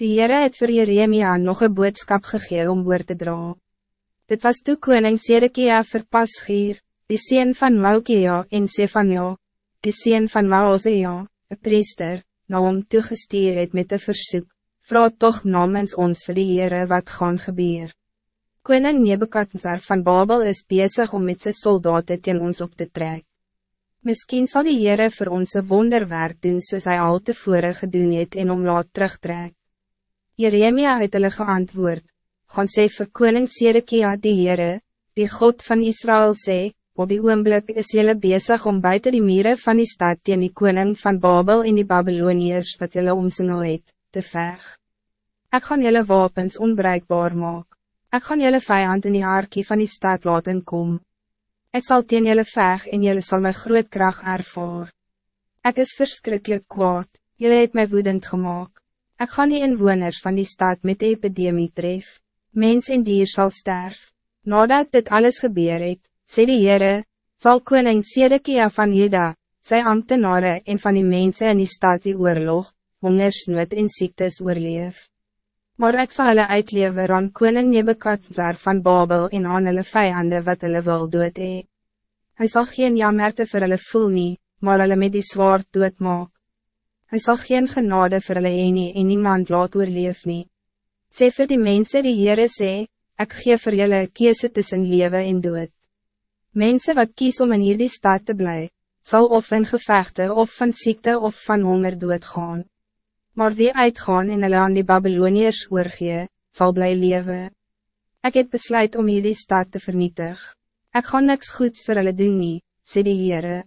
Die Heere het vir Jeremia nog een boodskap gegee om woord te dra. Dit was toe koning Sedekia vir Pasgier, die sien van Malkia en Sefania, die sien van Maozea, een priester, na hom toegestuur het met een versoek, vraag toch namens ons vir die Heere wat gaan gebeur. Koning Nebukadnezar van Babel is bezig om met zijn soldaten teen ons op te trek. Misschien zal die Heere voor ons een wonderwerk doen soos hy al tevore gedoen het en om laat terugtrek. Jeremia het hulle geantwoord, gaan sê vir koning Sedekia die Heere, die God van Israël sê, op die oomblik is jylle bezig om buiten die mieren van die stad teen die koning van Babel en die Babyloniërs wat jylle omsingel het, te veg. Ek gaan jylle wapens onbruikbaar maak. Ek gaan jylle vijand in die haarkie van die stad laten kom. Ek zal teen jylle veg en jylle sal my groot kracht ervaar. Ek is verschrikkelijk kwaad, jylle het my woedend gemaakt. Ik ga die inwoners van die stad met epidemie tref. Mens en dier zal sterf. Nadat dit alles gebeur het, sê die Heere, sal koning Sedekia van Juda, sy ambtenaren en van die mensen in die stad die oorlog, hongersnood en ziektes oorleef. Maar ik zal hulle uitlever aan koning Nebekadzar van Babel en aan hulle vijanden wat hulle wil dood hee. Hy sal geen jammerte vir hulle voel nie, maar hulle met die zwaard doodmaak. Hij zal geen genade vir hulle heen nie en niemand laat oorleef nie. Sê vir die mense die Heere sê, ek gee vir julle kiese tussen leven en dood. Mensen wat kies om in hierdie stad te bly, zal of in gevechte of van ziekte of van honger doodgaan. Maar wie uitgaan en hulle aan die Babyloniërs oorgee, sal bly lewe. Ek het besluit om hierdie stad te vernietig. Ek gaan niks goeds vir hulle doen nie, sê die Heere.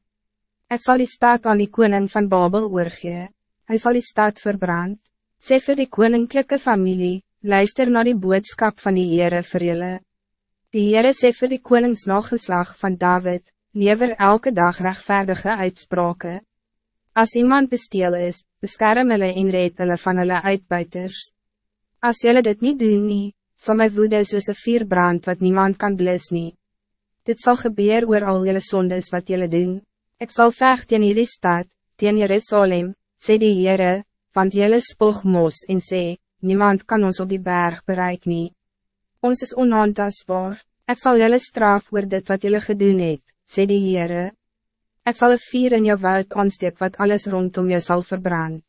Ik zal die stad aan die koning van Babel oorgee. Hij zal die stad verbrand. Sê vir die koninklijke familie, luister naar die boodskap van die Heere vir julle. Die Heere sê vir die koningsnageslag van David, lever elke dag rechtvaardige uitspraken. Als iemand besteel is, beskerm hulle en red hulle van hulle uitbuiters. Als julle dit niet doen nie, sal my woede soos een vier brand wat niemand kan blis nie. Dit zal gebeuren oor al julle sondes wat julle doen. Ik zal vecht in jullie stad, teen Jerusalem, sê die Heere, want jullie spog mos en sê, niemand kan ons op die berg bereik nie. Ons is onaantastbaar, ek sal jullie straf oor dit wat jullie gedoen het, sê die Heere. Ek sal een vier in jou woud aansteek wat alles rondom je zal verbranden.